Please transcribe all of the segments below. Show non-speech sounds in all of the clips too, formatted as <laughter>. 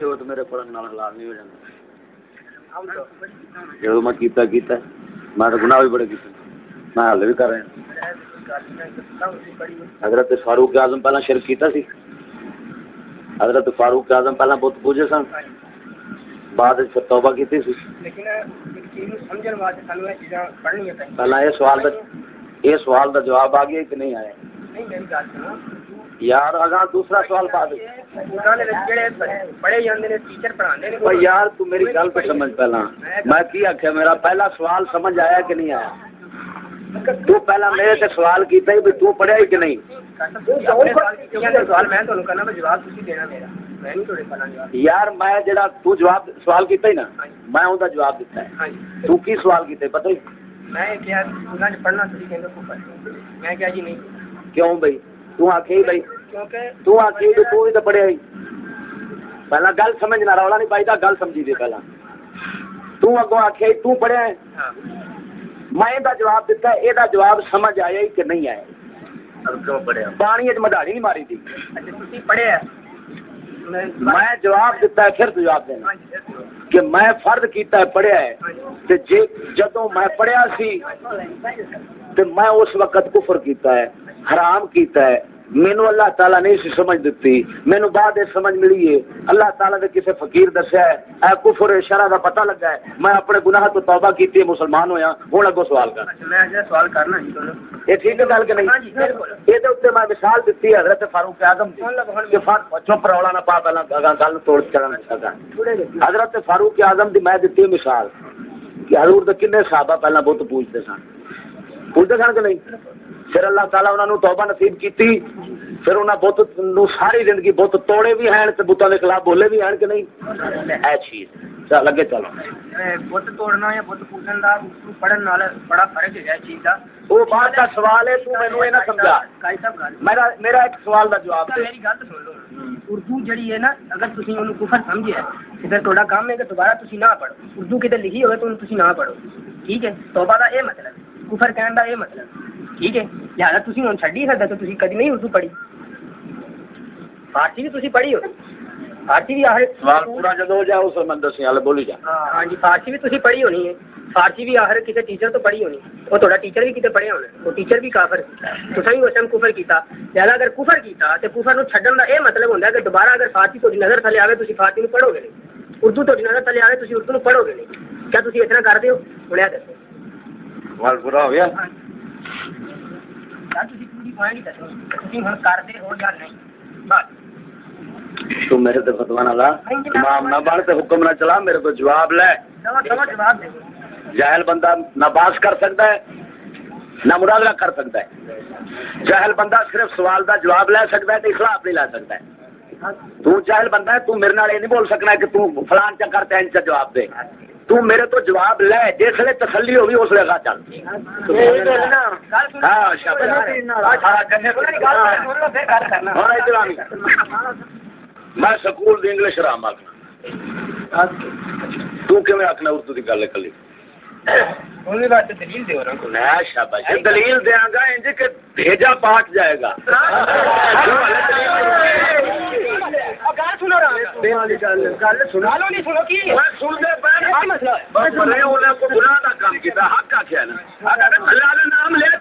تو میرے پڑھن نال حلال نہیں ہو جاتا جو میں کیتا کیتا میں تو گناہ بھی بڑے کیتے میں حل بھی کر رہا حضرت فاروق اعظم پہلا شرک کیتا سی۔ حضرت فاروق اعظم پہلا پوجے سن۔ بعد پھر توبہ کیتی سی۔ پہلا یہ سوال دا یہ سوال دا جواب آ گیا کہ نہیں آیا؟ یار اگاں دوسرا سوال پا دے۔ یار تو میری گل پہ سمجھ پہلا۔ میں کی آخیا میرا پہلا سوال سمجھ آیا کہ نہیں آیا؟ تو پہلا میرے سے سوال کیتا ہی تو پڑھیا ہی کہ نہیں؟ یار میں جڑا تو جواب سوال کیتا ہی نا میں اون دا جواب دیتا ہے۔ تو کی سوال کیتے پتہ ہی؟ کیوں بھائی تو آکھے ہی بھائی تو آکھے ہی تو ہی تو پڑھیا ہی پہلا گل سمجھنا رولا نہیں پائی تا گل سمجھی دے پہلا تو اگوں آکھے تو پڑھیا ہے میں دا جواب دیتا ہے اے دا جواب سمجھ آیا ہی کہ نہیں آیا پانی اچ مداڑی نہیں ماری تھی میں جواب دیتا ہے پھر تو جواب دینا کہ میں فرض کیتا ہے پڑھیا ہے تے جے جدوں میں پڑھیا سی تے میں اس وقت کفر کیتا ہے حرام کیتا ہے۔ مینو اللہ تعالیٰ نے اسی سمجھ دیتی مینو بعد یہ سمجھ ملی ہے۔ اللہ تعالیٰ نے کسی فقیر دسیا ہے۔ اے کفر شرع کا پتہ لگا ہے۔ میں اپنے گناہ تو توبہ کیتی ہے مسلمان ہویا۔ ہوں اگو سوال کر سوال کرنا یہ ٹھیک ہے گل کہ نہیں؟ یہ اتنے میں مثال دیتی ہے حضرت فاروق اعظم کہ چپ رولا نہ پا پہلا گل توڑ چڑھنا حضرت فاروق اعظم دی میں دیتی مثال کہ حضور دے کنے صحابہ پہلا بت پوچھتے سن۔ پوچھتے سن کہ نہیں؟ پھر اللہ تعالیٰ انہوں نے توبہ نصیب کیتی پھر انہوں بت نو ساری زندگی بت توڑے بھی ہیں تے بتوں کے خلاف بولے بھی ہیں کہ نہیں اے چیز چل اگے چلو بت توڑنا یا بت پوجن دا پڑھن نال بڑا فرق ہے چیز دا وہ بات کا سوال ہے تو مینوں یہ نہ سمجھا کائی صاحب گل میرا میرا ایک سوال دا جواب دے میری گل تو سن لو اردو جڑی ہے نا اگر تسی اونوں کفر سمجھیا ہے پھر تہاڈا کام ہے کہ دوبارہ تسی نہ پڑھو اردو کتے لکھی ہوئے تو تسی نہ پڑھو ٹھیک ہے توبہ دا اے مطلب کفر کہن دا اے مطلب ٹھیک ہے لہذا تسی ہن چھڈی سکدا تو تسی کدی نہیں اردو پڑھی فارسی بھی تسی پڑھی ہو فارسی بھی آخر سوال پورا جدو ہو جائے اس میں دسی والے بولی جا ہاں جی فارسی بھی تسی پڑھی ہونی ہے فارسی بھی آخر کسی ٹیچر تو پڑھی ہونی وہ تھوڑا ٹیچر بھی کتنے پڑھے ہونے وہ ٹیچر بھی کافر تو بھی اس ٹائم کفر کیتا لہذا اگر کفر کیتا تو کفر نو چھڈن دا یہ مطلب ہوتا ہے کہ دوبارہ اگر فارسی تھوڑی نظر تھلے آئے تھی فارسی نو پڑھو گے نہیں اردو تھوڑی نظر تھلے آئے تھی اردو نو پڑھو گے نہیں کیا تھی اتنا کرتے ہو بولیا دسو سوال پورا ہو گیا کرتے ہو یا نہیں بس تو میرے تے فتوا نہ لا امام نہ بن تے حکم نہ چلا، میرے کو جواب لے۔ جواب جاہل بندہ نہ باس کر سکتا ہے، نہ مرادلہ کر سکتا ہے۔ جاہل بندہ صرف سوال دا جواب لے سکتا ہے تو اخلاف نہیں لے سکتا ہے۔ تو جاہل بندہ ہے، تو میرے نال یہ نہیں بول سکنا کہ تو فلان چا کرتا ہے ان کا جواب دے۔ تو میرے تو جواب لے جس لے تسلی ہوگی اس لے گا چل ہاں میں سکول دی انگلش رام آخنا تو کیوں آخنا اردو کی گل کلی؟ دلیل دیا گا انج کہ بھیجا پاٹ جائے گا۔ نام لے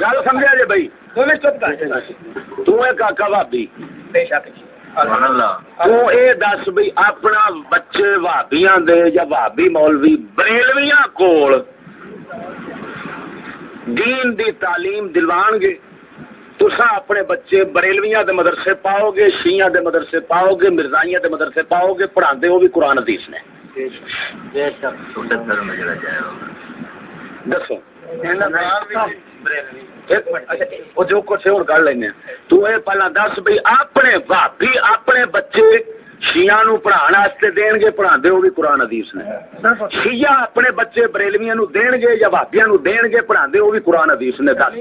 گل سمجھا جی بھائی۔ تاکا بھابی تو اے دس بھائی اپنا بچے بھابیاں دے یا بھابی مولوی بریلویاں کول دین دی تعلیم دلوان گے۔ تسا اپنے بچے بریلویاں دے مدرسے پاؤ گے شیعہ دے مدرسے پاؤ گے مرزائیاں دے مدرسے پاؤ گے پڑھاندے ہو بھی قرآن حدیث نے۔ دسو ایک منٹ وہ جو کچھ ہے اور کر لینے تو یہ پہلا دس بھائی اپنے بھابی اپنے بچے شیعہ نو پڑھان واسطے دین گے پڑھا دے وہ بھی قرآن حدیث نے شیعہ اپنے بچے بریلویاں نو دین گے یا بھابیاں نو دین گے پڑھا دے وہ بھی قرآن حدیث نے دس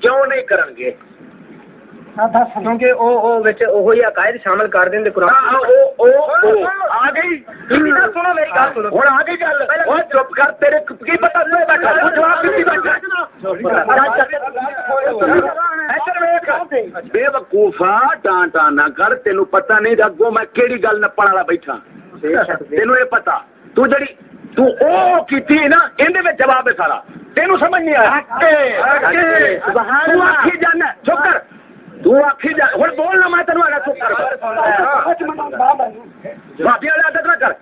کیوں نہیں کرن گے کیونکہ او او وچ اوہو ہی عقائد شامل کر دیں تے قرآن ہاں، او او او آ گئی سنو میری گل سنو ہوں آ گئی گل وہ چپ کر تیرے کی پتا تو بیٹھا تو جواب دیتی بیٹھا بے وقوفا ٹان ٹان نہ کر تینو پتہ نہیں اگوں میں کیڑی گل نپن والا بیٹھا تینو یہ پتا تو جڑی تو او کیتی نا ایندے وچ جواب ہے سارا تینو سمجھ نہیں آیا تو آکھی جانا چپ کر تو آکھی جا ہن بولنا میں تینو بھابی عادت نہ کر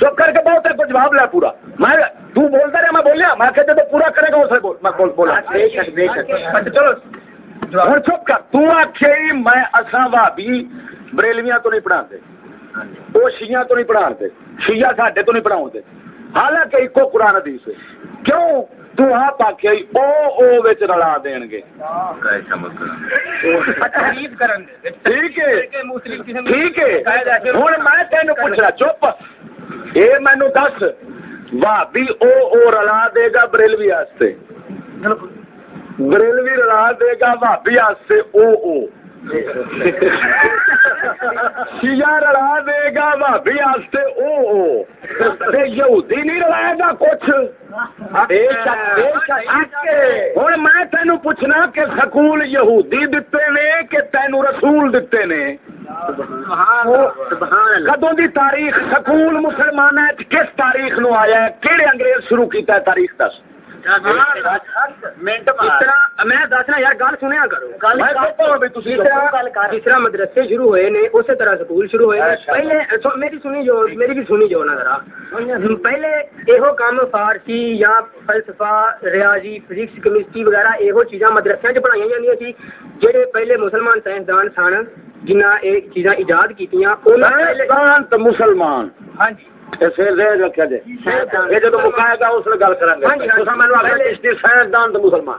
چپ کر کے بہت کو جواب لیا پورا میں تو بولتا رہا میں بولیا میں کہتے تو پورا کرے گا اسے بول میں بولا چلو ہوں چپ کر تو آخے میں اساں بھابی بریلویاں تو نہیں پڑھاتے وہ شیعہ تو نہیں پڑھاتے شیعہ ساڈے تو نہیں پڑھاؤ حالانکہ ایکو قرآن حدیث ہے کیوں تو آپ آخیا او او وچ رلا دین گے تعریف کرن دے ٹھیک ہے کہ مسلم کسی ٹھیک ہے ہوں میں تینوں پوچھنا چپ یہ مینو دس بھابی او او رلا دے گا بریلوی رلا دے گا بھابی واسطے او او۔ شیعہ رلا دے گا بھابی واسطے او او۔ تے یہودی نہیں رلائے گا کچھ۔ بے شک بے شک۔ ہوں میں تینو پوچھنا کہ سکول یہودی دتے نے کہ تینو رسول دتے نے؟ کدوں دی تاریخ؟ سکول مسلمان کس تاریخ نو آیا ہے؟ کہڑے انگریز شروع کیتا ہے تاریخ دس؟ منٹ میں دسنا یار گل سنیا کرو میں کہتا ہوں بھی تسی جس طرح مدرسے شروع ہوئے نے اسی طرح سکول شروع ہوئے نے اچھا۔ پہلے سو- میری سنی جو میری بھی سنی جو نا ذرا پہلے یہو کام فارسی یا فلسفہ ریاضی فزکس کیمسٹری وغیرہ یہو چیزاں مدرسے چ پڑھائی جاندیاں سی جہے پہلے مسلمان سائنسدان سن جنہ یہ چیزاں ایجاد کیتیاں انہاں پہلے سائنسدان تو مسلمان ہاں جی اسے ذہن رکھا جائے سائنسدان۔ یہ جدو مکائے گا اس نے گل کریں گے ہاں جی، ہاں جی۔ تساں مینوں آکھیا چشتی سائنسدان تو مسلمان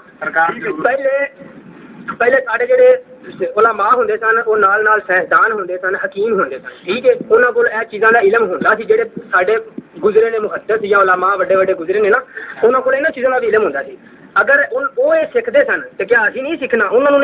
پہلے پہلے سارے جڑے علماء ہوندے سن وہ نال نال سائنسدان ہوندے سن حکیم ہوندے سن ٹھیک ہے انہاں کول اے چیزاں دا علم ہوندا سی جڑے ساڈے گزرے نے محدث یا علماء بڑے بڑے گزرے نے نا انہاں کول انہاں چیزاں دا بھی علم ہوندا سی اگر ان وہ یہ سیکھتے سن تو کیا اسی نہیں سیکھنا انہوں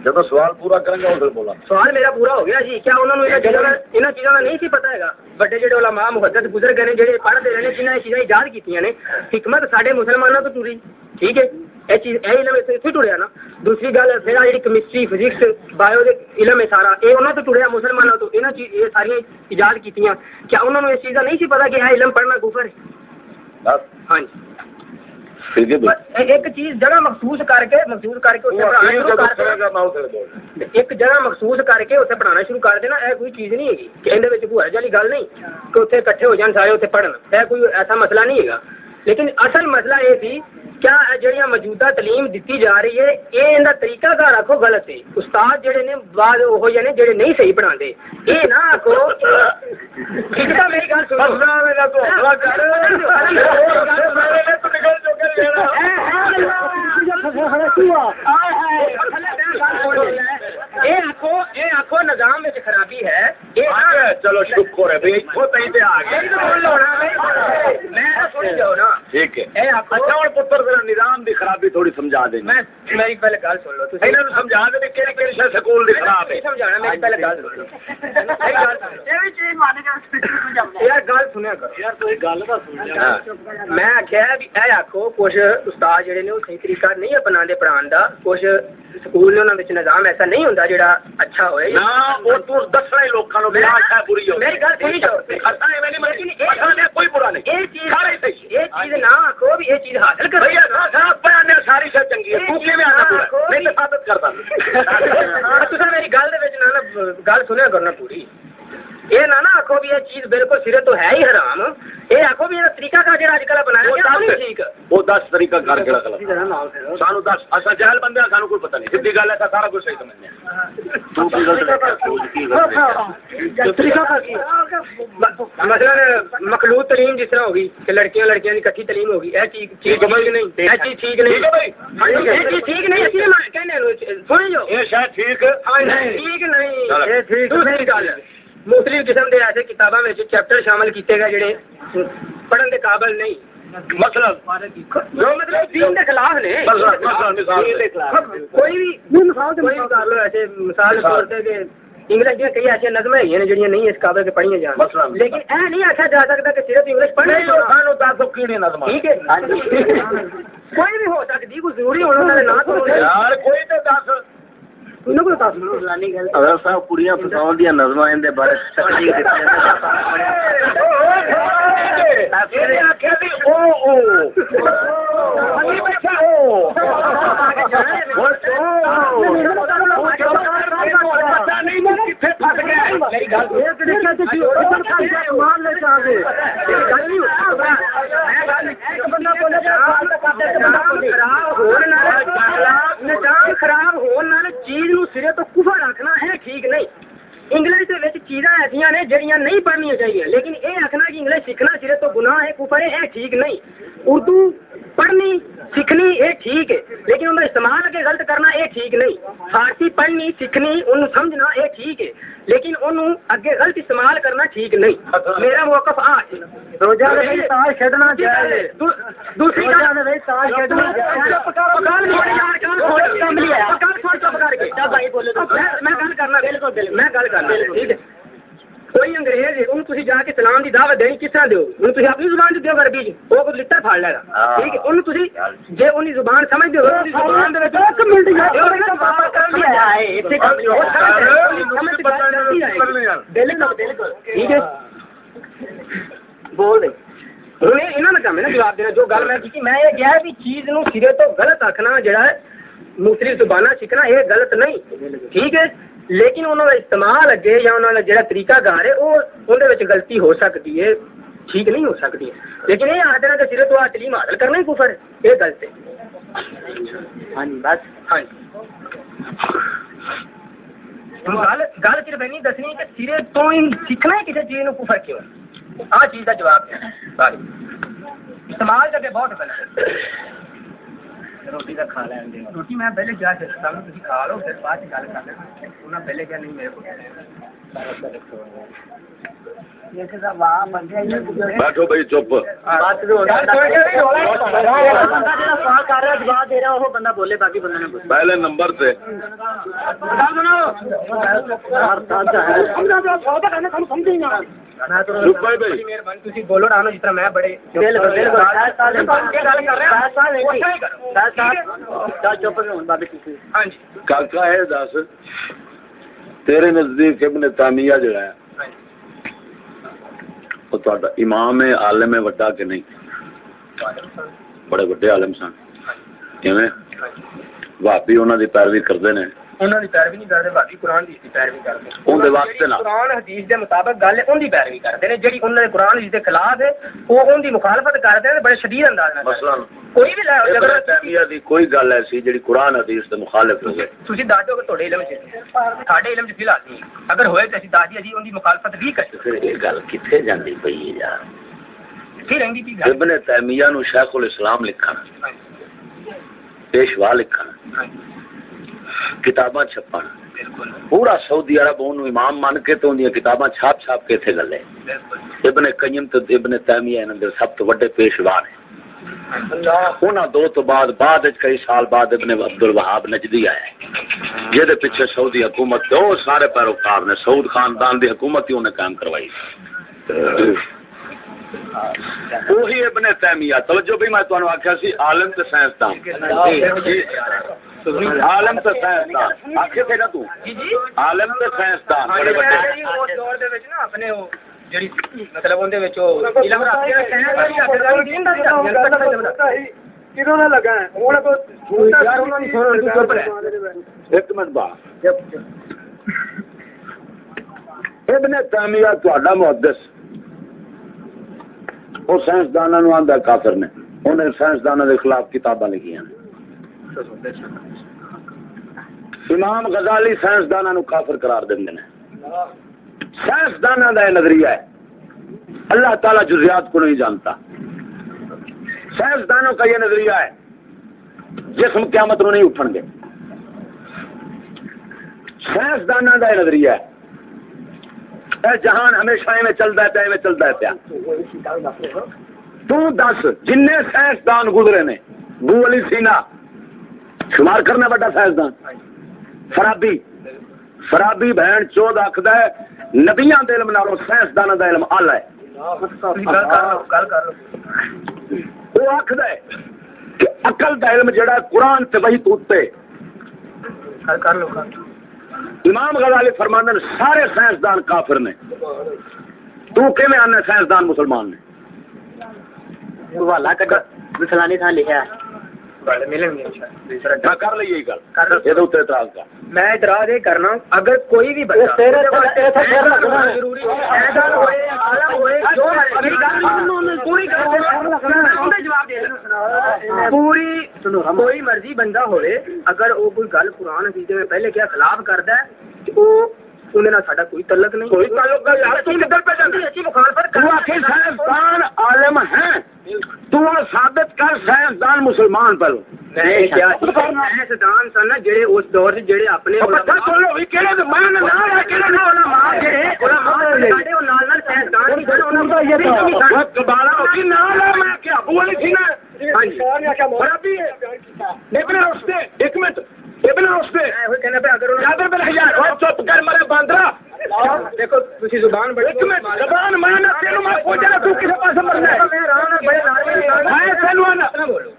نے نہیں سی اس چیز کا پتا بھی یہ کفر ہے جب سوال پورا کریں گے اس بولا سوال میرا پورا ہو گیا جی کیا انہوں نے انہاں چیزاں دا- انہاں چیزاں کا نہیں سی پتا ہے بڑے جڑے علماء محدث گزر گئے نے جڑے پڑھتے رہے نے جنہیں یہ چیزاں ایجاد کیتیاں نے حکمت ساڈے مسلمانوں تو ٹری ٹھیک ہے یہ چیز یہ علم اتنے اتنے ٹریا نا دوسری گل پھر آ جی کیمسٹری فزکس بایو دے علم ہے سارا یہ انہوں تو ٹریا مسلمانوں تو یہاں چیز یہ ساری ایجاد کیتیاں کیا انہوں نے اس چیز کا نہیں سی پتا کہ یہ علم پڑھنا کفر ہے بس ہاں جی ٹھیک ہے بس ایک چیز جگہ مخصوص کر کے مخصوص کر کے اسے پڑھانا شروع کر دینا ایک جگہ مخصوص کر کے اسے پڑھانا شروع کر دینا یہ کوئی چیز نہیں ہے کہ اندر وچ کوئی والی گل نہیں ہے کیا جہاں موجودہ تعلیم دیتی جا رہی ہے یہ ان طریقہ کار آخو غلط ہے استاد جڑے نے بعد وہ نے جڑے نہیں صحیح پڑھا یہ نہ آخو ٹھیک ہے میری گل سنو نظام خرابی ہے چلو شکر ہے بھائی آ گئے ٹھیک ہے اے آکھو- اچھا ہوں پتر ذرا نظام دی خرابی تھوڑی سمجھا دیں میں میری پہلے گل سن لو تسی انہوں نے سمجھا دیں کہڑی کہڑی شے سکول دی خراب ہے نہیں سمجھانا میری پہلے گل سن لو میری گل سن لو یار گل سنیا کرو یار کوئی گل دا سمجھا میں آخیا بھی اے آخو کچھ استاد جڑے نے وہ صحیح طریقہ نہیں اپنا پڑھان دا کچھ سکول نے انہاں وچ نظام ایسا نہیں ہوندا جڑا اچھا ہوئے نہ وہ تو دسنا ہی لوکاں نو بھی آ شے بری ہو میری گل سنی جاؤ اساں ایویں نہیں منی اساں نے کوئی برا نہیں یہ چیز سارے صحیح یہ چیز نہ آخو بھی یہ چیز حاصل کر بھئی اساں صاحب بیان ساری شے چنگی ہے تو کیویں آنا پورا نہیں تے ثابت کردا تسا میری گل دے وچ نہ نا گل سنیا کرنا پوری یہ نہ نا آخو بھی یہ چیز بالکل سرے تو ہے ہی حرام۔ یہ آخو بھی یہ طریقہ کا جڑا اج کل بنایا گیا وہ نہیں ٹھیک۔ وہ دس طریقہ کر کے غلط سانو دس۔ اصا جہل بندے سانو کوئی پتہ نہیں۔ سیدھی گل ہے سارا کچھ صحیح سمجھنے مثلا مخلوط تعلیم جس طرح ہوگی کہ لڑکیاں لڑکیاں کی کٹھی تعلیم ہوگی یہ چیز ٹھیک نہیں یہ چیز ٹھیک نہیں۔ یہ چیز ٹھیک نہیں اسی کہنے جو۔ یہ شاید ٹھیک۔ ٹھیک نہیں۔ دوسری گل۔ مختلف قسم کے ایسے کتابوں میں چیپٹر شامل کیتے گئے جڑے پڑھن کے قابل نہیں مثلا جو مطلب دین کے خلاف نے مثلا مثلا مثال کوئی بھی مثال کوئی بھی کر لو ایسے مثال کے طور پہ کہ انگلش دیا کئی ایسی نظمیں ہیں جڑیاں نہیں اس قابل کے پڑھیاں جان مثلا لیکن اے نہیں آخیا جا سکتا کہ صرف انگلش پڑھنا ہی ہونا۔ سانو دس کیڑی نظم ٹھیک ہے کوئی بھی ہو سکتی کوئی ضروری ہونا انہوں نے نہ کرو یار کوئی تو دس انہوں کو دس دو اگر صاحب کڑیاں فساؤں دیا نظم اندے بارے تکلیف نظام خراب ہونے چیز نو سرے تو کفر رکھنا ہے ٹھیک نہیں انگلش دے وچ چیزاں ایسیاں نے جڑیاں نہیں پڑھنیاں چاہیے لیکن اے آکھنا کہ انگلش سیکھنا سرے تو گناہ ہے کفر ہے اے ٹھیک نہیں اردو پڑھنی سیکھنی اے ٹھیک ہے لیکن انہوں استعمال اگے غلط کرنا اے ٹھیک نہیں فارسی پڑھنی سیکھنی انہوں سمجھنا اے ٹھیک ہے لیکن انہوں اگے غلط استعمال کرنا ٹھیک نہیں میرا موقف آ ہے روزہ دے وچ تاش کھیڈنا چاہیے دو- دوسری روزہ دے وچ تاش کھیڈنا میں گل کرنا بالکل میں گل کرنا ٹھیک ہے کوئی انگریز ہے انہوں تسی جا کے سلام دی دعوت دینی کس طرح دیو؟ انہوں تسی اپنی زبان دیو عربی چ وہ کو لٹر پھاڑ لے گا ٹھیک ہے؟ انہوں تسی جے انہی زبان سمجھ دیو انہی زبان دے وچ ایک منٹ۔ ٹھیک ہے؟ بول دے ہوں انہوں نے کام ہے نا جواب دینا جو گل میں کی میں یہ بھی چیز نو سرے تو غلط آخنا جڑا ہے۔ مختلف زبانہ سیکھنا یہ غلط نہیں۔ ٹھیک ہے؟ لیکن انہوں کا استعمال اگے یا انہوں کا جڑا طریقہ کار ہے وہ اندر غلطی ہو سکتی ہے ٹھیک نہیں ہو سکتی لیکن یہ آخر کہ تو آ تعلیم حاصل کرنا ہی کفر ہے یہ غلط ہے۔ ہاں جی بس۔ ہاں جی۔ گل گل صرف نہیں دسنی کہ سرے تو ہی سیکھنا ہے کسی چیز کفر کیوں آ چیز کا جواب۔ دینا استعمال کر کے بہت غلط ہے۔ روٹی کا کھا لیں دے روٹی میں پہلے کیا چاہتا ہوں تھی کھا لو پھر بعد گل کر لینا انہیں پہلے کیا نہیں میرے کو۔ بیٹھو بھائی چپ۔ سوال کر رہا وہ ہاں جی۔ تیرے نزدیک ابن تیمیہ جڑا ہے۔ وہ تہاڈا امام ہے عالم ہے وڈا کہ نہیں؟ بڑے بڑے عالم سن۔ کیویں؟ بھابی انہاں دی پیروی کردے نے۔ انہوں نے پیروی نہیں کرتے باقی قرآن دی پیروی کرتے واسطے نا قرآن حدیث دے مطابق گل ہے ان دی پیروی کرتے ہیں جڑی انہوں نے قرآن حدیث دے خلاف ہے وہ ان دی مخالفت کرتے ہیں بڑے شدید انداز نال مثلا کوئی بھی لے آؤ ابن جگر تیمیہ دی کوئی گل ایسی جڑی قرآن حدیث دے مخالف ہوے تسی دادو کہ تھوڑے علم چ ساڈے علم چ فی الحال نہیں اگر ہوئے تے اسی دادی اسی ان دی مخالفت بھی کریں پھر یہ گل کتنے جاندی پئی ہے یار پھر رہندی تھی گل ابن تیمیہ نو شیخ الاسلام لکھنا پیشوا لکھنا کتاباں چھپنا پورا سعودی عرب اونوں امام مان کے تو اندیاں کتاباں چھاپ چھاپ کے اتنے گلے۔ ابن قیم تو ابن تیمیہ انہاں دے سب تو بڑے پیشوا نے انہاں دو تو بعد بعد وچ کئی سال بعد ابن عبد الوہاب نجدی آیا جہدے پیچھے سعودی حکومت کے وہ سارے پیروکار نے، سعود خاندان دی حکومت ہی انہیں قائم کروائی۔ وہی ابن تیمیہ، توجہ بھی میں تانوں آکھیا سی، عالم تے سائنسدان۔ عالم تے سائنسدان. آکھے تھے نا تو. جی جی. عالم تے سائنسدان بڑے بڑے. اس دور دے وچ نا اپنے او جڑی مطلب اون دے وچ او علم رکھتے ہیں کہنے والی اکھدار دین دا بھی رکھتے ہیں کدوں نہ لگا ہے ہن کو یار انہوں نے سنو تو چپ رہ ایک منٹ با۔ ابن تیمیہ تہاڈا محدث۔ وہ سائنسدانوں آندا کافر نے۔ انہیں سائنسدانوں کے خلاف کتاباں لکھیاں نے۔ امام غزالی سائنسدانوں نو کافر قرار دیندے نے سائنسدانوں کا یہ نظریہ ہے۔ اللہ تعالی جزیات کو نہیں جانتا۔ سائنسدانوں کا یہ نظریہ ہے، جسم قیامت نو نہیں اٹھن گے۔ سائنسدانوں کا یہ نظریہ ہے۔ اے جہان ہمیشہ ایویں چلتا ہے پیا، ایویں چلتا ہے پیا۔ تو دس جن سائنسدان گزرے نے، بو علی سینا شمار کرنا بڑا سائنسدان فرابی فرابی بہن چود آخد ہے نبیاں دے علم نالوں سائنسدانوں دا علم آلہ ہے۔ وہ آخد ہے کہ عقل دا علم جڑا قرآن تے وہی توتے امام غزالی فرماندن سارے سائنسدان کافر نے۔ تو آنے سائنسدان مسلمان نے؟ فلانی تھان لکھا ہے۔ کیا کر لئیے یہ گل یہ تو اعتراض کر میں اعتراض یہ کرنا اگر کوئی بھی بندہ تیرے تے- اے تے پھر لگنا ہے۔ ضروری ہے ایسا ہوئے عالم ہوئے جو مرضی گل پوری جواب دے دینا۔ پوری کوئی مرضی بندہ ہوئے اگر وہ کوئی گل قرآن حدیث میں پہلے کیا خلاف کردا ہے تو وہ نہیں کوئی تعلق نہیں یار تو کدھر پہ جاندی اچھی مخالفت تو آخر سائنسدان عالم ہیں تو ثابت کر سائنسدان مسلمان پہلو میں کیا سن نا جڑے اس دور سے جڑے اپنے پتہ سن بھی کہڑے تے میں نہ ہے کہڑے نہ علماء جڑے علماء ساڈے وہ نال نال سائنسدان بھی سن انہاں وہ کبالا ہوگی نام ہے میں کیا ابو علی تھی نا ہاں جی۔ ابن رشتے ایک منٹ۔ ابن رشتے میں وہی کہنا پہ اگر یاد بن ہزار وہ چپ کر مرے باندرا۔ دیکھو تسی زبان بڑی ایک منٹ زبان میں نہ تینوں میں پوچھ رہا تو کسے پاس مرنا ہے؟ میں راہ میں بڑے میں تینوں نہ بولو۔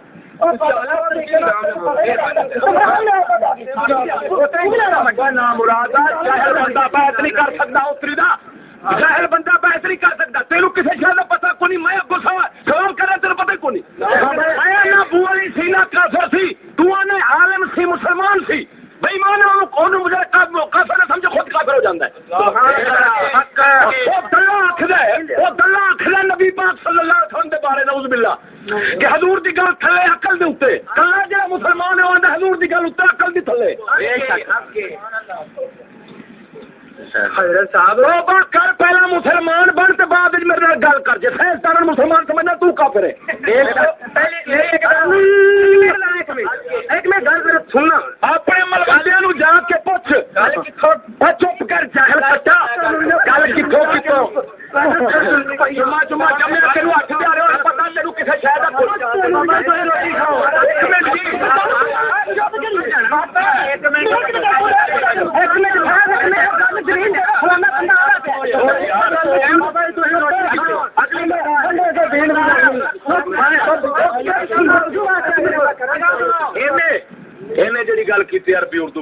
بندہ بحث نہیں کر سکتا اتری دا بندہ بحث نہیں کر سکتا تینوں کسے شاید کا پتہ کو نہیں میں اگو سوال سوال کرا تیرے پتہ کو نہیں میں نہ سی نہ کافر سی تو نے عالم سی مسلمان سی بھائی مانا کون مجھے کافر نہ کافر ہو جاتا ہے۔ وہ آخر نبی پاک صلی اللہ علیہ وسلم دے بارے نعوذ باللہ۔ کہ حضور دی گل تھلے عقل دے اوتے کلا جڑا مسلمان ہے وہ حضور دی گل اوتے عقل دی تھلے۔ حضرت صاحب وہ بن کر پہلا مسلمان بن تے بعد وچ میرے نال گل کر جے۔ سائنسدان مسلمان سمجھنا تو کافر ہے۔ ایک میں گل ذرا سننا۔ اپنے ملوادیاں نو جا کے پوچھ۔ گل کتھوں چپ کر جاہل کٹا۔ گل کتھوں کتھوں؟ جمعہ جمعہ جمعہ تینوں ہاتھ دے رہے ہو پتہ تینوں کسے شے دا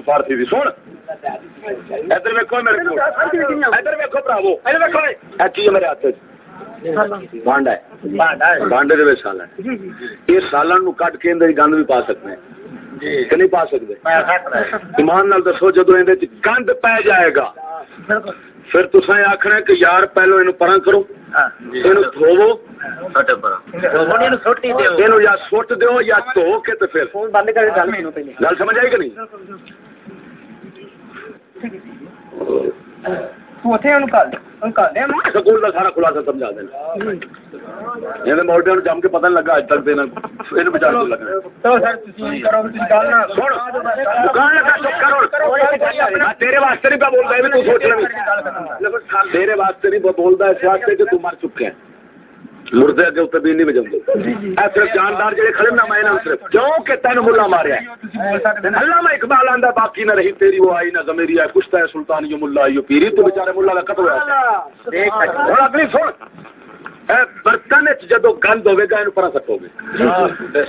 فارسی دی سن ادھر ویکو میرے کو ادھر ویکو براو ادھر ویکو اے کی میرے ہاتھ وچ بانڈا ہے بانڈے دے وچ سالا ہے یہ سالن نو کٹ کے اندر گند بھی پا ہیں کہ نہیں پا سکتے ایمان نال دسو جدو اندر وچ گند پی جائے گا پھر تساں آکھنا کہ یار پہلو اینو پراں کرو اینو دھوو اینو یا سٹ دیو یا دھو کے تے پھر بند کر گل سمجھ آئی کہ نہیں اوتھے ان کال ان کال دے سکول کا سارا خلاصہ سمجھا دینا یہ مولٹے نو جم کے پتہ نہیں لگا اج تک دینا یہ بچار کو لگنا تو سر تسی کرو تسی گل نہ سن دکان لگا چپ کرو میں تیرے واسطے نہیں پہ بولتا ہے تو سوچ رہا تیرے واسطے نہیں پہ بولتا اس واسطے کہ تو مر چکے ہیں مردے اگے اتنے بھی نہیں بجم اے صرف جاندار جڑے کھڑے نا میں صرف کیوں کہ تین ملا ماریا اللہ میں اقبال آندا باقی نہ رہی تیری وہ آئی نہ زمیری ہے کچھ ہے سلطان یو ملا یو پیری تو بیچارے ملا کا قتل ہوا ہوں۔ اگلی سن۔ اے برتن وچ جدو گند ہوے گا اینو پرا سکو گے۔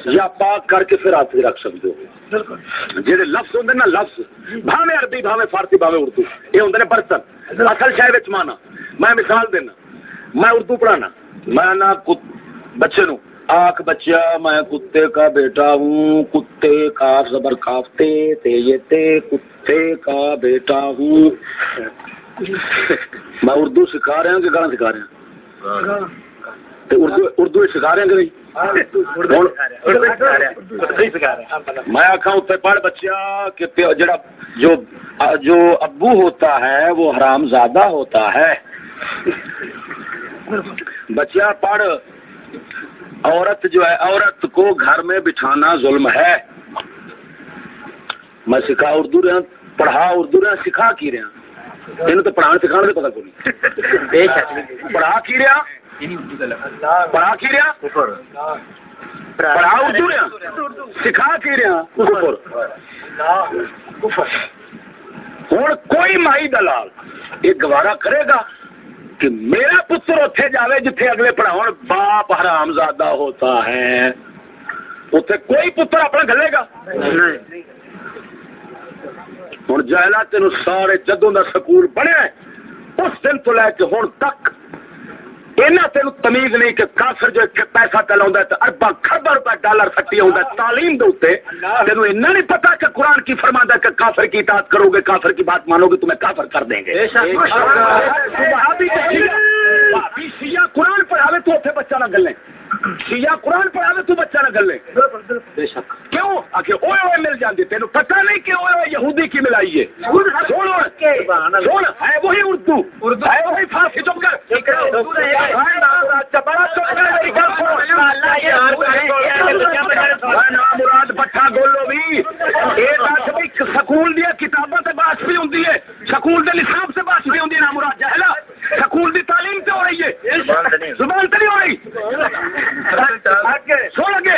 یا پاک کر کے پھر ہاتھ رکھ سکتے ہو۔ جہے لفظ ہوندے نا لفظ بھاویں عربی بھاویں فارسی بھاویں اردو۔ یہ ہوندے نے برتن اصل شے وچ مانا۔ میں مثال دینا۔ میں اردو پڑھانا۔ میں نہ بچے نو آخ بچیا میں کتے کا بیٹا ہوں۔ کتے کاف زبر کافتے تے یہ تے کتے کا بیٹا ہوں۔ <laughs> میں اردو سکھا رہا کہ گانا سکھا رہا تے اردو اردو سکھا رہا کہ نہیں؟ ہن- میں آخا اتنے پڑھ بچیا کہ جڑا جو جو ابو ہوتا ہے وہ حرام زادہ ہوتا ہے۔ بچیا پڑھ۔ عورت جو ہے عورت کو گھر میں بٹھانا ظلم ہے۔ میں سکھا اردو رہا پڑھا اردو رہا سکھا کی رہا؟ تین تو پڑھا سکھا پتا کو نہیں۔ پڑھا کی رہا؟ پڑھا کی رہا؟ پڑھا اردو رہا۔ سکھا کی رہا؟ ہوں کوئی مائی دلال یہ گوارا کرے گا۔ کہ میرا پتر اتنے جاوے جتھے اگلے پڑھاؤ باپ حرام زیادہ ہوتا ہے۔ اتنے کوئی پتر اپنا گلے گا؟ ہوں جہلا تین سارے جدوں کا سکول بنیا اس دن تو لے کے ہوں تک اینا تین تمیز نہیں کہ کافر جو پیسہ تو اربا خبر روپے ڈالر سٹی ہوں تعلیم دے اتنے تینوں نہیں پتا کہ قرآن کی فرما کہ کافر کی اطاعت کرو گے کافر کی بات مانو گے تمہیں کافر کر دیں گے شیعہ- قرآن پڑھاوے تو اتنے بچہ نہ گلے شیعہ قرآن پڑھاوے تو بچہ نہ گلے کیوں آخر اوے اوے مل جاندی تینوں پتہ نہیں کہ اوے یہودی کی ملائی ہے سن ہے وہی اردو ہے وہی فارسی چپ کر مراد بٹھا گولو بھی یہ دس بھی سکول دیا کتابوں سے باس بھی ہوں سکول کے نصاب سے باس بھی ہوں نا مراد جہلا سکول دی تعلیم سے ہو رہی ہے زبان تو نہیں ہو رہی سو لگے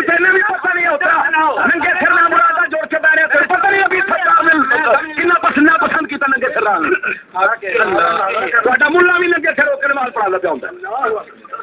تینوں بھی پتہ نہیں ہوتا ننگے سر نام مرادہ جوڑ کے بیٹھے تھے پتہ نہیں ابھی سرکار نے کنا پسند پسند کیتا ننگے سر تھوڑا ملا بھی ننگے سر ہوکر مال پڑھا لگا ہوتا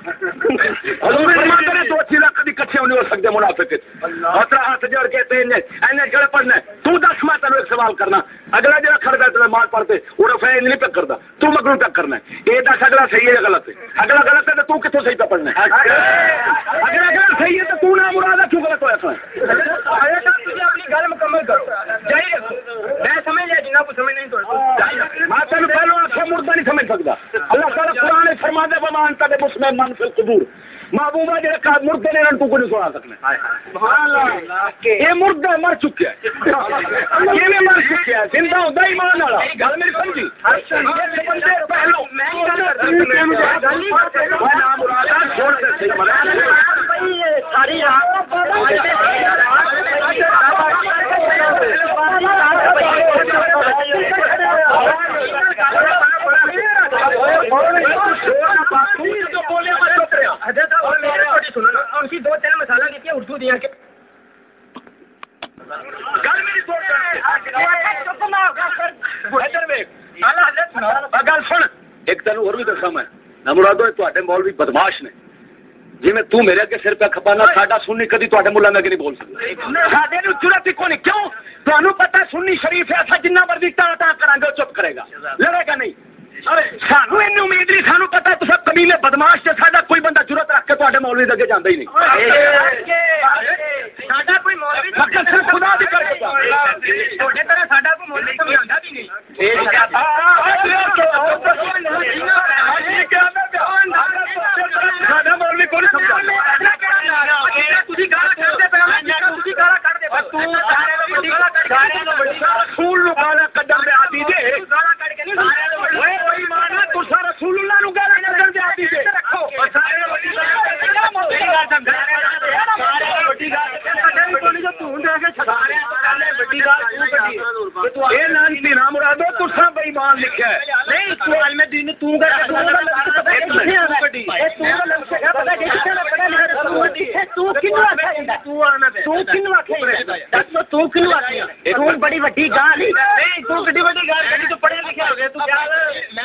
حضور فرماتے نے دو چیزاں کدی کٹھے نہیں ہو سکتے منافق اور ہاتھ جوڑ کے تے اینے جڑے پڑھنا تو دس میں تینوں ایک سوال کرنا اگلا جڑا کھڑ گیا تمہیں مار پڑتے وہ فیض نہیں پک کرتا تو مگرو تک کرنا ہے یہ دس اگلا صحیح ہے غلط ہے؟ اگلا غلط ہے تو تو کتوں صحیح پہ پڑھنا ہے؟ اگلا اگلا صحیح ہے تو تو نہ مراد کیوں غلط ہوا سن اپنی گل مکمل کرو۔ جاری رکھو۔ میں سمجھ لیا جنہ کو سمجھ نہیں تو میں تین پہلو آخر مردہ نہیں سمجھ سکتا اللہ تعالیٰ قرآن فرما دے بمان تک اس میں من فی قبور محبوبہ جڑے کا مردے نے انہوں کو نہیں سنا سکنا۔ یہ مردہ مر چکا ہے۔ یہ بھی مر چکا ہے؟ زندہ ہوتا ایمان والا۔ گل میری سمجھی یہ بندے پہلو میں نام مرادہ چھوڑ دے صحیح مراد ساری ان کی دو تین مثال دیتی اردو دیا کہ گل سن ایک تین اور بھی دسا میں نہ مرادو تے مولوی بدماش نے جی میں تو میرے اگے سر پہ کھپانا ساڈا سنی کدی تے ملا میں نہیں بول سکتا ساڈے نو ضرورت ہی کون کیوں تانوں پتہ سنی شریف ہے اسا جنہ مرضی تا تا کریں گے چپ کرے گا لڑے گا نہیں ਸਾਨੂੰ ਇੰਨੀ ਉਮੀਦ ਨਹੀਂ ਸਾਨੂੰ ਪਤਾ ਤੁਸੀਂ ਕਬੀਲੇ ਬਦਮਾਸ਼ ਤੇ ਸਾਡਾ ਕੋਈ ਬੰਦਾ ਜੁਰਤ ਰੱਖ ਕੇ ਤੁਹਾਡੇ ਮੌਲਵੀ ਦੇ ਅੱਗੇ ਜਾਂਦਾ ਹੀ ਨਹੀਂ ਸਾਡਾ ਕੋਈ ਮੌਲਵੀ ਮਕਸਦ ਖੁਦਾ ਦੀ ਕਰਕੇ ਤੁਹਾਡੇ ਤਰ੍ਹਾਂ ਸਾਡਾ ਕੋਈ ਮੌਲਵੀ ਸਮਝਾਉਂਦਾ ਵੀ ਨਹੀਂ ਇਹ ਸਾਡਾ ਸਾਡਾ ਮੌਲਵੀ ਕੋਈ ਸਮਝਾਉਂਦਾ ਤੁਸੀਂ ਗਾਲਾਂ ਕੱਢਦੇ ਪਹਿਲਾਂ ਤੁਸੀਂ ਗਾਲਾਂ ਕੱਢਦੇ ਤੂੰ ਸਾਰਿਆਂ ਨੂੰ ਵੱਡੀ ਗਾਲਾਂ ਕੱਢ ਸਾਰਿਆਂ ਨੂੰ ਵੱਡੀ ਗਾਲਾਂ ਖੂਨ ਨੂੰ ਗਾਲਾਂ ਕੱਢਣ ਦੇ ਆਦੀ ਦੇ ਗਾਲਾਂ ਕੱਢ ਕੇ ਨਹੀਂ ਸਾਰਿਆਂ ਨੂੰ ਵੱਡੀ ਓਏ ਕੋਈ ਮਾਨਾ ਤੂੰ ਸਾਰਾ ਰਸੂਲullah ਨੂੰ ਗਾਲਾਂ ਕੱਢਣ ਦੇ ਆਦੀ ਦੇ ਰੱਖੋ ਔਰ ਸਾਰਿਆਂ ਨੂੰ ਵੱਡੀ ਗੱਲ ਸਾਰਿਆਂ ਨੂੰ ਵੱਡੀ ਗੱਲ ਇਹ ਲਾਂਤੀ ਨਾ ਮੁਰਾਦੋ ਤੁਸਾਂ ਬੇਈਮਾਨ ਲਿਖਿਆ ਨਹੀਂ ਤੂੰ ਆਲਮੇ ਦੀਨ ਤੂੰ ਕਰ ਤੂੰ ਦਾ ਲਫ਼ਜ਼ ਪਤਾ ਕਿੱਥੇ ਆਉਂਦਾ ਵੱਡੀ ਇਹ ਤੂੰ ਦਾ ਲਫ਼ਜ਼ ਹੈਗਾ ਪਤਾ ਕਿੱਥੇ ਦਾ ਪਤਾ ਲਿਖਿਆ ਤੂੰ ਵੱਡੀ ਤੂੰ ਕਿੰਨੂੰ ਆਖਿਆ ਜਾਂਦਾ ਤੂੰ ਆਣਾ ਤੂੰ ਕਿੰਨੂੰ ਆਖਿਆ ਜਾਂਦਾ ਦੱਸ ਤੂੰ ਕਿੰਨੂੰ ਆਖਿਆ ਤੂੰ ਬੜੀ ਵੱਡੀ ਗਾਲ ਨਹੀਂ ਤੂੰ ਕਿੱਡੀ ਵੱਡੀ ਗਾਲ ਕੱਢੀ ਤੂੰ ਪੜਿਆ ਲਿਖਿਆ ਹੋ ਗਿਆ ਤੂੰ ਕਿਆ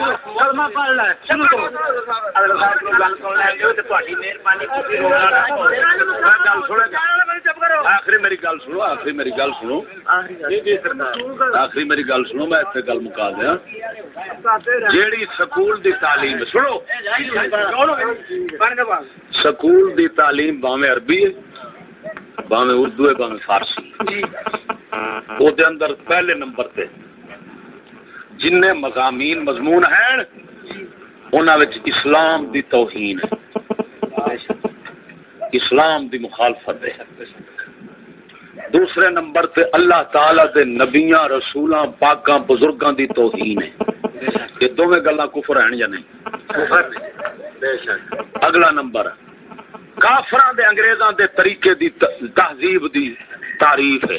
کلمہ پڑھ لے شروع اگر صاحب کو گل سن تو تہاڈی مہربانی گل سنو آخری میری گل سنو، آخری میری گل سنو۔ آخری میری گل سنو، میں اتنے گل مکا دیا جیڑی سکول دی تعلیم، سنو۔ سکول دی تعلیم باویں عربی ہے، باویں اردو ہے، باویں فارسی وہ اندر پہلے نمبر تے۔ جن مضامین مضمون ہیں انہاں وچ اسلام دی توہین ہے۔ اسلام دی مخالفت ہے۔ دوسرے نمبر تے اللہ تعالی دے نبیاں رسولاں پاکاں بزرگاں دی توہین ہے۔ یہ دونوں گلاں کفر ہیں یا نہیں؟ اگلا نمبر کافراں دے انگریزاں دے طریقے دی تہذیب دی تعریف ہے۔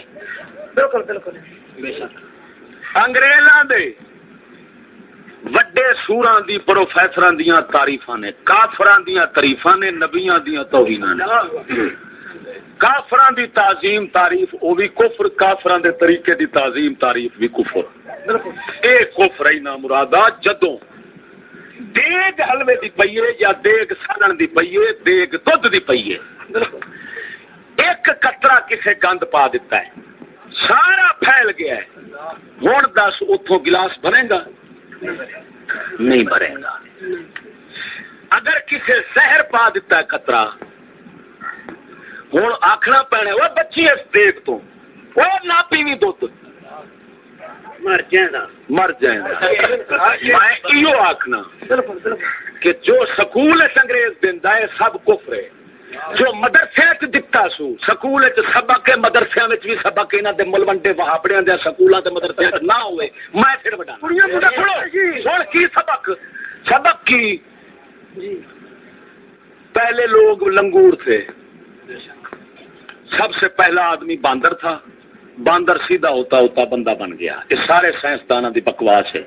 بالکل بالکل۔ انگریزاں دے وڈے سوراں دی پروفیسراں دیاں تعریفاں نے کافراں دیاں تعریفاں نے نبیاں دیاں توہیناں نے کافراں دی تعظیم تعریف او بھی کفر کافراں دے طریقے دی تعظیم تعریف بھی کفر اے کفر ہی نہ مرادا جدوں دیگ حلوے دی پئیے یا دیگ سڑن دی پئیے دیگ دودھ دی پئیے ایک قطرہ کسے گند پا دیتا ہے سارا پھیل گیا ہے ہوں دس اتوں گلاس بنے گا نہیں بنے گا۔ اگر کسی زہر پا دیتا ہے قطرہ ہوں آخنا پینا وہ بچی اس دیگ تو۔ وہ نہ پیوی دھد مر جائیں مر جائیں گا میں آخنا کہ جو سکول انگریز دیندا ہے سب کفر ہے۔ جو مدرسے چ دتا سو سکول چ سبق مدرسے وچ بھی سبق انہاں دے ملوڈے وہابڑیاں دے سکولاں تے مدرسے نہ ہوئے۔ میں پھر بڑا سن کی سبق؟ سبق کی؟ پہلے لوگ لنگور تھے۔ سب سے پہلا آدمی باندر تھا۔ باندر سیدھا ہوتا ہوتا بندہ بن گیا۔ یہ سارے سائنسدانوں دی بکواس ہے۔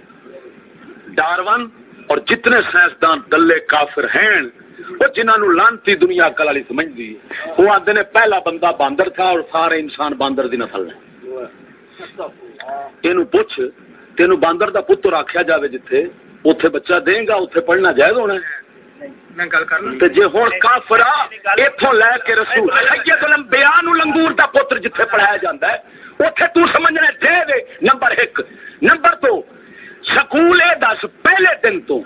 ڈارون اور جتنے سائنسدان دلے کافر ہیں وہ جنہوں نے لانتی دنیا کل والی سمجھ دی وہ آدھے نے پہلا بندہ باندر تھا اور سارے انسان باندر دی نسل نے یہ پوچھ تینوں باندر دا پتر آخیا جاوے جتھے اوتھے بچہ دیں گا اوتھے پڑھنا جائز ہونا ہے کافر آ ایتھوں لے کے رسول سید الانبیاء نو لنگور دا پتر جتھے پڑھایا جاندا ہے تو سمجھنا دے دے نمبر 1 نمبر 2 سکول دس پہلے دن تو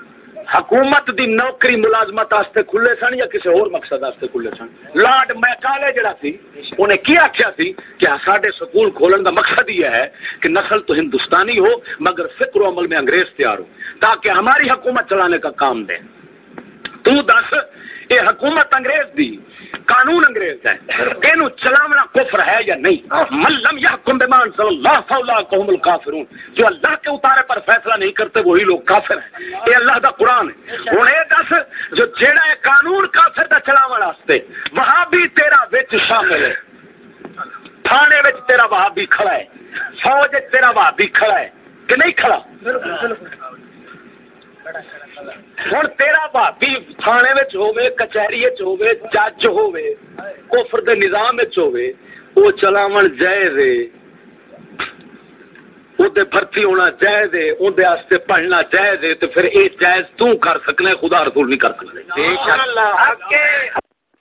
حکومت دی نوکری ملازمت واسطے کھلے سن یا کسی اور مقصد واسطے کھلے سن؟ لارڈ میکالے جڑا سی، انہیں کیا آخیا سی کہ ساڈے سکول کھولن دا مقصد یہ ہے کہ نسل تو ہندوستانی ہو، مگر فکر و عمل میں انگریز تیار ہو، تاکہ ہماری حکومت چلانے کا کام دیں تو دس یہ حکومت انگریز دی، قانون انگریز ہے۔ اینو چلاونا کفر ہے یا نہیں؟ ملم یحکم بمان صلی اللہ فولا قوم الکافرون۔ جو اللہ کے اتارے پر فیصلہ نہیں کرتے، وہی لوگ کافر ہیں۔ یہ اللہ دا قرآن ہے۔ ہوں یہ دس، جو جیڑا ہے قانون کافر دا چلاون واسطے وہاں بھی تیرا وچ شامل ہے۔ تھانے وچ تیرا وہاں بھی کھڑا ہے۔ فوج تیرا وہاں بھی کھڑا ہے۔ کہ نہیں کھڑا؟ ہوں تیرا بھابی تھانے وچ ہوے کچہری وچ ہوے جج ہوے کفر دے نظام وچ ہوے او چلاون جائز ہے او تے بھرتی ہونا جائز ہے اون دے واسطے پڑھنا جائز ہے تے پھر اے جائز تو کر سکنے خدا رسول نہیں کر سکتے